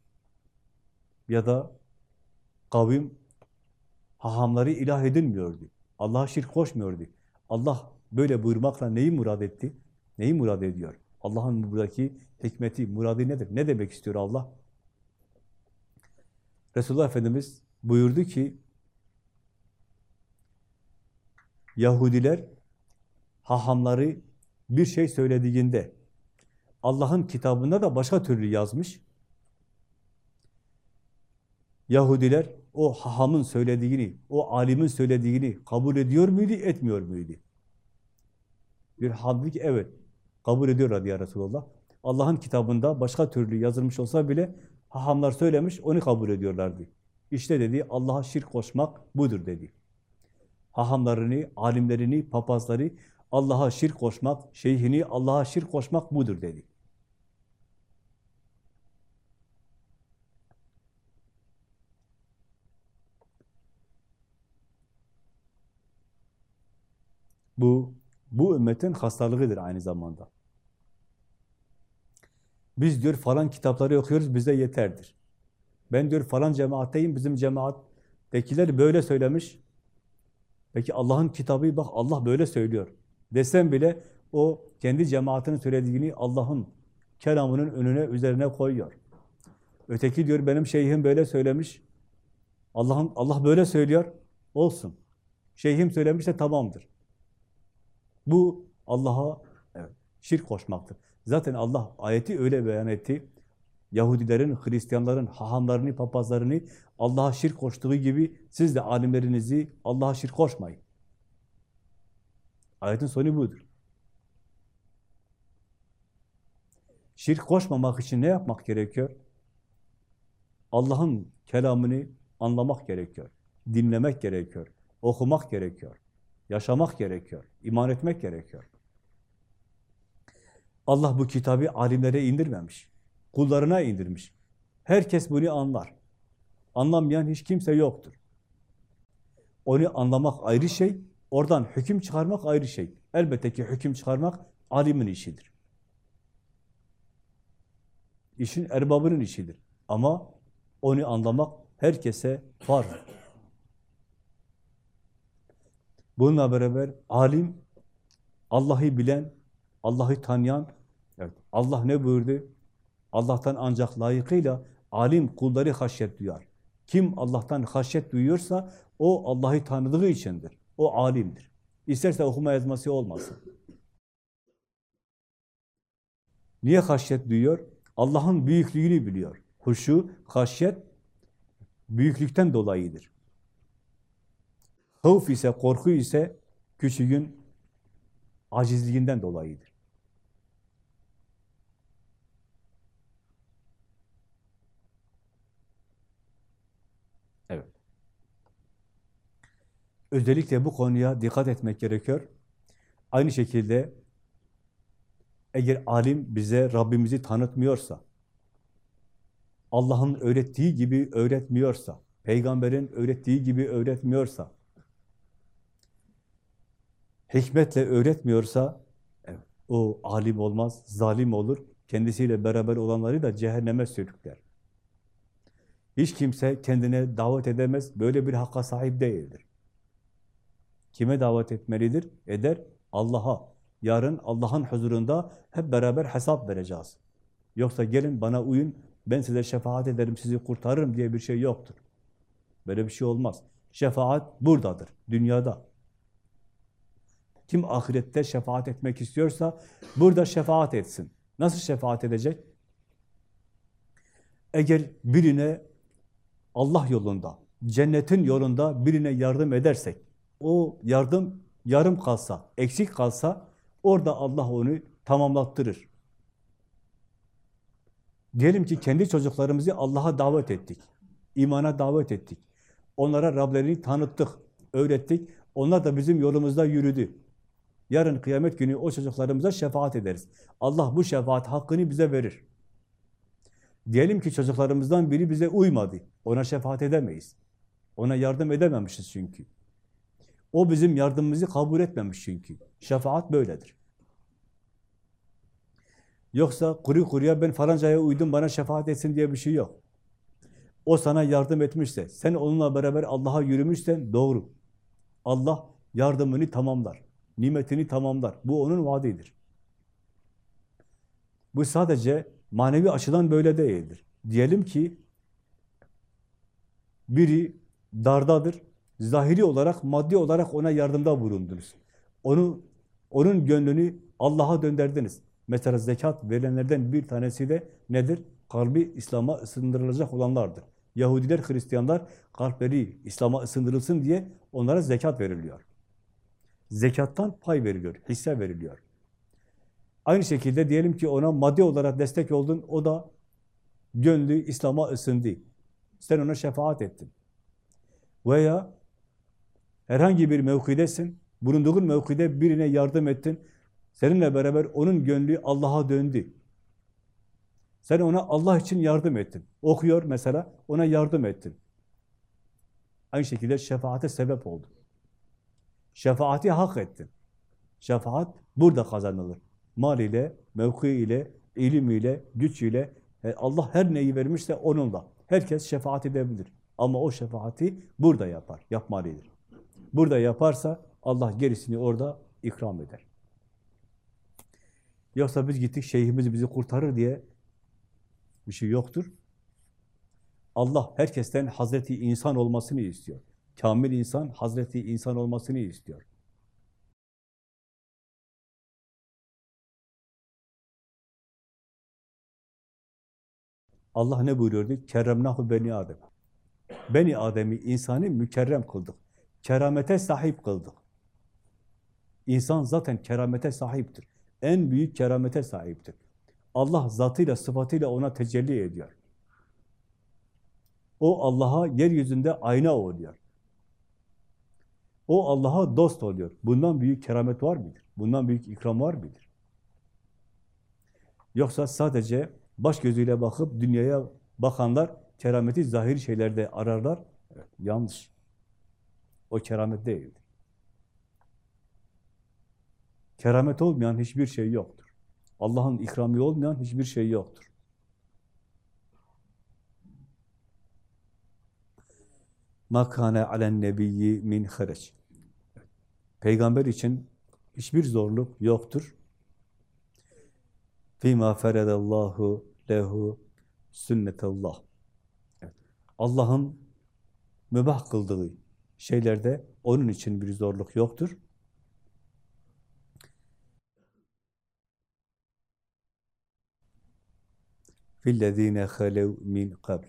ya da kavim hahamları ilah edinmiyordu. Allah'a şirk koşmuyordu. Allah böyle buyurmakla neyi murad etti? Neyi murad ediyor? Allah'ın buradaki hikmeti, muradı nedir? Ne demek istiyor Allah? Resulullah Efendimiz buyurdu ki Yahudiler hahamları bir şey söylediğinde Allah'ın kitabında da başka türlü yazmış. Yahudiler o hahamın söylediğini, o alimin söylediğini kabul ediyor muydu, etmiyor muydu? Bir hamdi ki evet, kabul ediyorlar ya Resulallah. Allah'ın kitabında başka türlü yazılmış olsa bile hahamlar söylemiş, onu kabul ediyorlardı. İşte dedi, Allah'a şirk koşmak budur dedi. Hahamlarını, alimlerini, papazları Allah'a şirk koşmak, şeyhini Allah'a şirk koşmak budur dedi. Bu, bu ümmetin hastalığıdır aynı zamanda. Biz diyor falan kitapları okuyoruz, bize yeterdir. Ben diyor falan cemaatteyim, bizim cemaattekiler böyle söylemiş. Peki Allah'ın kitabı bak Allah böyle söylüyor. Desem bile o kendi cemaatinin söylediğini Allah'ın kelamının önüne, üzerine koyuyor. Öteki diyor benim şeyhim böyle söylemiş. Allah'ın Allah böyle söylüyor. Olsun. Şeyhim söylemişse tamamdır. Bu Allah'a evet, şirk koşmaktır. Zaten Allah ayeti öyle beyan etti. Yahudilerin, Hristiyanların, hahamlarını, papazlarını Allah'a şirk koştuğu gibi siz de alimlerinizi Allah'a şirk koşmayın. Ayetin sonu budur. Şirk koşmamak için ne yapmak gerekiyor? Allah'ın kelamını anlamak gerekiyor. Dinlemek gerekiyor. Okumak gerekiyor. Yaşamak gerekiyor. iman etmek gerekiyor. Allah bu kitabı alimlere indirmemiş. Kullarına indirmiş. Herkes bunu anlar. Anlamayan hiç kimse yoktur. Onu anlamak ayrı şey, oradan hüküm çıkarmak ayrı şey. Elbette ki hüküm çıkarmak alimin işidir. İşin erbabının işidir. Ama onu anlamak herkese farz. Bununla beraber alim, Allah'ı bilen, Allah'ı tanıyan, evet, Allah ne buyurdu? Allah'tan ancak layıkıyla alim kulları haşyet duyar. Kim Allah'tan haşyet duyuyorsa o Allah'ı tanıdığı içindir. O alimdir. İsterse okuma yazması olmasın. Niye haşyet duyuyor? Allah'ın büyüklüğünü biliyor. Huşu, haşyet büyüklükten dolayıdır. Havf ise, korku ise küçüğün acizliğinden dolayıdır. Özellikle bu konuya dikkat etmek gerekiyor. Aynı şekilde eğer alim bize Rabbimizi tanıtmıyorsa, Allah'ın öğrettiği gibi öğretmiyorsa, peygamberin öğrettiği gibi öğretmiyorsa, hikmetle öğretmiyorsa o alim olmaz, zalim olur. Kendisiyle beraber olanları da cehenneme sürükler. Hiç kimse kendine davet edemez, böyle bir hakka sahip değildir. Kime davet etmelidir? Eder Allah'a. Yarın Allah'ın huzurunda hep beraber hesap vereceğiz. Yoksa gelin bana uyun, ben size şefaat ederim, sizi kurtarırım diye bir şey yoktur. Böyle bir şey olmaz. Şefaat buradadır, dünyada. Kim ahirette şefaat etmek istiyorsa burada şefaat etsin. Nasıl şefaat edecek? Eğer birine Allah yolunda, cennetin yolunda birine yardım edersek, o yardım yarım kalsa, eksik kalsa orada Allah onu tamamlattırır. Diyelim ki kendi çocuklarımızı Allah'a davet ettik. imana davet ettik. Onlara Rablerini tanıttık, öğrettik. Onlar da bizim yolumuzda yürüdü. Yarın kıyamet günü o çocuklarımıza şefaat ederiz. Allah bu şefaat hakkını bize verir. Diyelim ki çocuklarımızdan biri bize uymadı. Ona şefaat edemeyiz. Ona yardım edememişiz çünkü. O bizim yardımımızı kabul etmemiş çünkü. Şefaat böyledir. Yoksa kuru kuruya ben falancaya uydum bana şefaat etsin diye bir şey yok. O sana yardım etmişse, sen onunla beraber Allah'a yürümüşsen doğru. Allah yardımını tamamlar, nimetini tamamlar. Bu onun vaadidir. Bu sadece manevi açıdan böyle değildir. Diyelim ki biri dardadır, zahiri olarak, maddi olarak ona yardımda bulundunuz. Onu, onun gönlünü Allah'a dönderdiniz. Mesela zekat verilenlerden bir tanesi de nedir? Kalbi İslam'a ısındırılacak olanlardır. Yahudiler, Hristiyanlar kalpleri İslam'a ısındırılsın diye onlara zekat veriliyor. Zekattan pay veriliyor, hisse veriliyor. Aynı şekilde diyelim ki ona maddi olarak destek oldun, o da gönlü İslam'a ısındı. Sen ona şefaat ettin. Veya herhangi bir mevkidesin, bulunduğun mevkide birine yardım ettin, seninle beraber onun gönlü Allah'a döndü. Sen ona Allah için yardım ettin. Okuyor mesela, ona yardım ettin. Aynı şekilde şefaate sebep oldun. Şefaati hak ettin. Şefaat burada kazanılır. Mal ile, mevki ile, ilim ile, güç ile, e, Allah her neyi vermişse onunla. Herkes şefaat edebilir. Ama o şefaati burada yapar, yapmalıdır. Burada yaparsa Allah gerisini orada ikram eder. Yoksa biz gittik şeyhimiz bizi kurtarır diye bir şey yoktur. Allah herkesten Hazreti insan olmasını istiyor. Kamil insan, Hazreti insan olmasını istiyor. Allah ne buyuruyordu? Kerremnahu beni Adem. Beni Adem'i, insanı mükerrem kıldık. Keramete sahip kıldık. İnsan zaten keramete sahiptir. En büyük keramete sahiptir. Allah zatıyla, sıfatıyla ona tecelli ediyor. O Allah'a yeryüzünde ayna oluyor. O Allah'a dost oluyor. Bundan büyük keramet var mıdır? Bundan büyük ikram var mıdır? Yoksa sadece baş gözüyle bakıp dünyaya bakanlar kerameti zahir şeylerde ararlar. Evet, yanlış. O keramet değildir. Keramet olmayan hiçbir şey yoktur. Allah'ın ikramı olmayan hiçbir şey yoktur. Makane alen nebiyyi min hareç. Peygamber için hiçbir zorluk yoktur. Fîmâ feredallahu lehu sünnetallah. Allah'ın mübah kıldığı şeylerde onun için bir zorluk yoktur. فِالَّذ۪ينَ خَلَوْ min قَبْلِ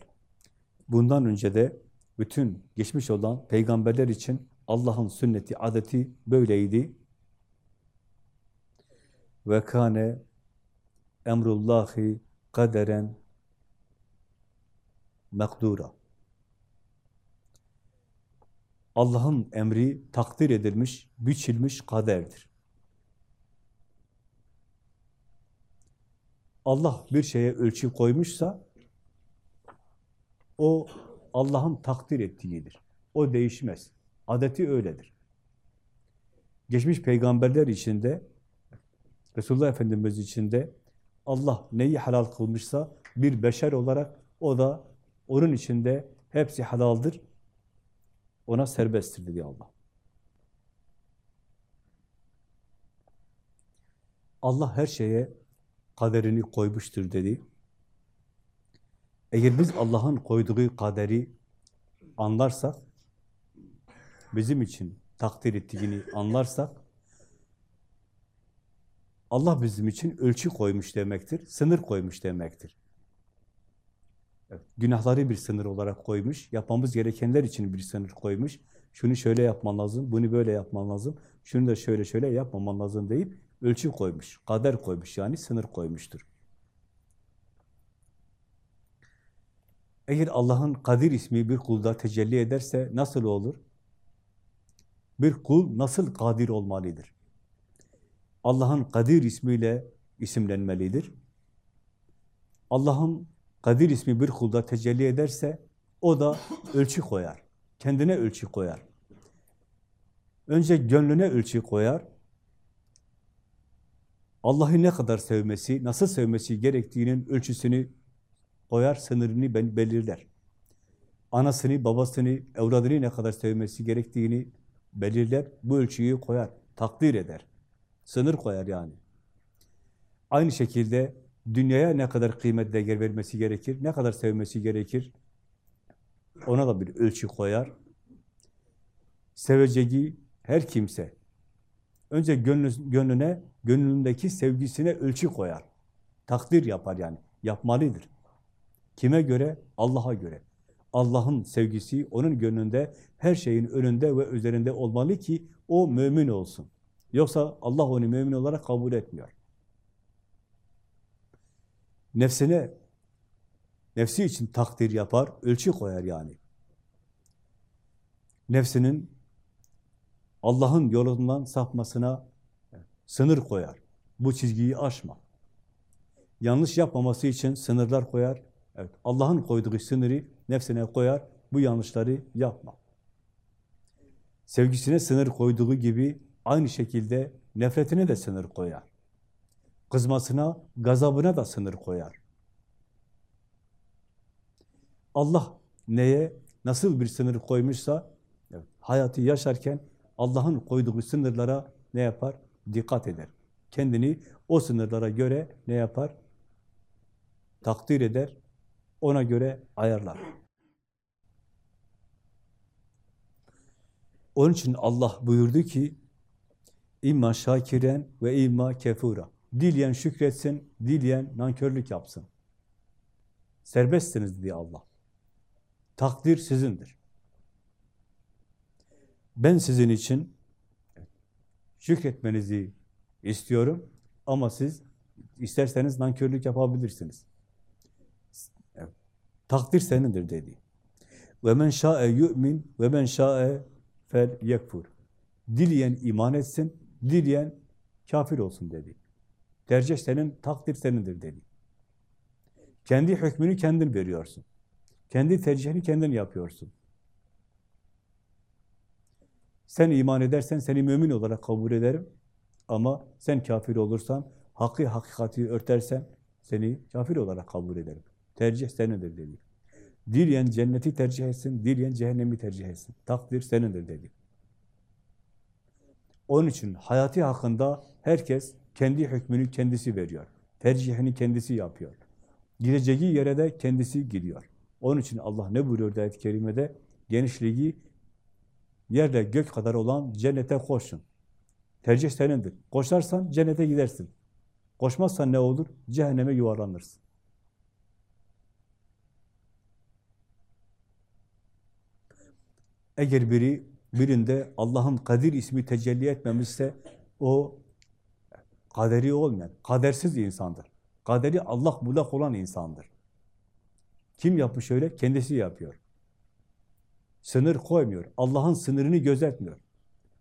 Bundan önce de bütün geçmiş olan peygamberler için Allah'ın sünneti, adeti böyleydi. Ve kâne emrullahi kaderen mekdura. Allah'ın emri takdir edilmiş, biçilmiş kaderdir. Allah bir şeye ölçü koymuşsa o Allah'ın takdir ettiğidir. O değişmez. Adeti öyledir. Geçmiş peygamberler içinde Resulullah Efendimiz içinde Allah neyi helal kılmışsa bir beşer olarak o da onun içinde hepsi halaldır. Ona serbesttir dedi Allah. Allah her şeye kaderini koymuştur dedi. Eğer biz Allah'ın koyduğu kaderi anlarsak, bizim için takdir ettiğini anlarsak, Allah bizim için ölçü koymuş demektir, sınır koymuş demektir. Günahları bir sınır olarak koymuş, yapmamız gerekenler için bir sınır koymuş. Şunu şöyle yapman lazım, bunu böyle yapman lazım, şunu da şöyle şöyle yapmaman lazım deyip ölçü koymuş, kader koymuş yani sınır koymuştur. Eğer Allah'ın Kadir ismi bir kulda tecelli ederse nasıl olur? Bir kul nasıl kadir olmalıdır? Allah'ın Kadir ismiyle isimlenmelidir. Allah'ın Kadir ismi bir kulda tecelli ederse o da ölçü koyar. Kendine ölçü koyar. Önce gönlüne ölçü koyar. Allah'ı ne kadar sevmesi, nasıl sevmesi gerektiğinin ölçüsünü koyar, sınırını belirler. Anasını, babasını, evladını ne kadar sevmesi gerektiğini belirler, bu ölçüyü koyar, takdir eder. Sınır koyar yani. Aynı şekilde dünyaya ne kadar kıymet değer vermesi gerekir, ne kadar sevmesi gerekir, ona da bir ölçü koyar. Seveceği her kimse, önce gönlü- gönlüne, gönlündeki sevgisine ölçü koyar. Takdir yapar yani, yapmalıdır. Kime göre? Allah'a göre. Allah'ın sevgisi onun gönlünde, her şeyin önünde ve üzerinde olmalı ki o mümin olsun. Yoksa Allah onu mümin olarak kabul etmiyor. Nefsine, nefsi için takdir yapar, ölçü koyar yani. Nefsinin Allah'ın yolundan sapmasına sınır koyar. Bu çizgiyi aşma. Yanlış yapmaması için sınırlar koyar. Evet, Allah'ın koyduğu sınırı nefsine koyar. Bu yanlışları yapma. Sevgisine sınır koyduğu gibi aynı şekilde nefretine de sınır koyar. Kızmasına, gazabına da sınır koyar. Allah neye, nasıl bir sınır koymuşsa, hayatı yaşarken Allah'ın koyduğu sınırlara ne yapar? Dikkat eder. Kendini o sınırlara göre ne yapar? Takdir eder, ona göre ayarlar. Onun için Allah buyurdu ki, İmma şakiren ve imma kefura. Dileyen şükretsin, dileyen nankörlük yapsın. Serbestsiniz diye Allah. Takdir sizindir. Ben sizin için şükretmenizi istiyorum ama siz isterseniz nankörlük yapabilirsiniz. Takdir senindir dedi. Ve men şa'e yu'min ve men şa'e fel yekfur. Dileyen iman etsin, dileyen kafir olsun dedi. Tercih senin, takdir senindir dedi. Kendi hükmünü kendin veriyorsun. Kendi tercihini kendin yapıyorsun. Sen iman edersen seni mümin olarak kabul ederim. Ama sen kafir olursan, hakkı hakikati örtersen seni kafir olarak kabul ederim. Tercih senindir dedi. Dileyen cenneti tercih etsin, dileyen cehennemi tercih etsin. Takdir senindir dedi. Onun için hayatı hakkında herkes kendi hükmünü kendisi veriyor. Tercihini kendisi yapıyor. Gideceği yere de kendisi gidiyor. Onun için Allah ne buyuruyor ayet-i kerimede? Genişliği yerle gök kadar olan cennete koşun. Tercih senindir. Koşarsan cennete gidersin. Koşmazsan ne olur? Cehenneme yuvarlanırsın. Eğer biri birinde Allah'ın Kadir ismi tecelli etmemişse o kaderi olmayan, kadersiz insandır. Kaderi Allah bulak olan insandır. Kim yapmış öyle? Kendisi yapıyor. Sınır koymuyor. Allah'ın sınırını gözetmiyor.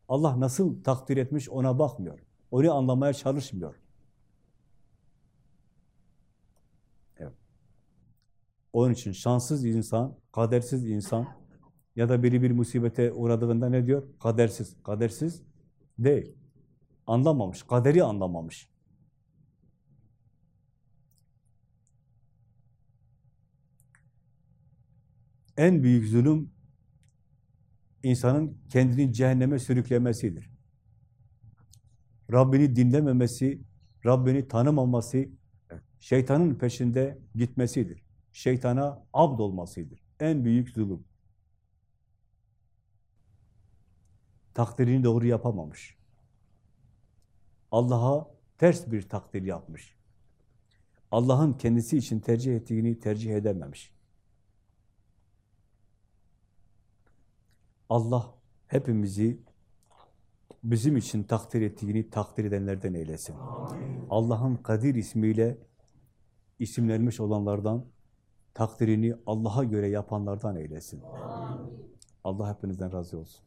Allah nasıl takdir etmiş ona bakmıyor. Onu anlamaya çalışmıyor. Evet. Onun için şanssız insan, kadersiz insan ya da biri bir musibete uğradığında ne diyor? Kadersiz. Kadersiz değil. Anlamamış, kaderi anlamamış. En büyük zulüm insanın kendini cehenneme sürüklemesidir. Rabbini dinlememesi, Rabbini tanımaması, şeytanın peşinde gitmesidir. Şeytana abd olmasıdır. En büyük zulüm. Takdirini doğru yapamamış. Allah'a ters bir takdir yapmış. Allah'ın kendisi için tercih ettiğini tercih edememiş. Allah hepimizi bizim için takdir ettiğini takdir edenlerden eylesin. Allah'ın Kadir ismiyle isimlenmiş olanlardan, takdirini Allah'a göre yapanlardan eylesin. Allah hepinizden razı olsun.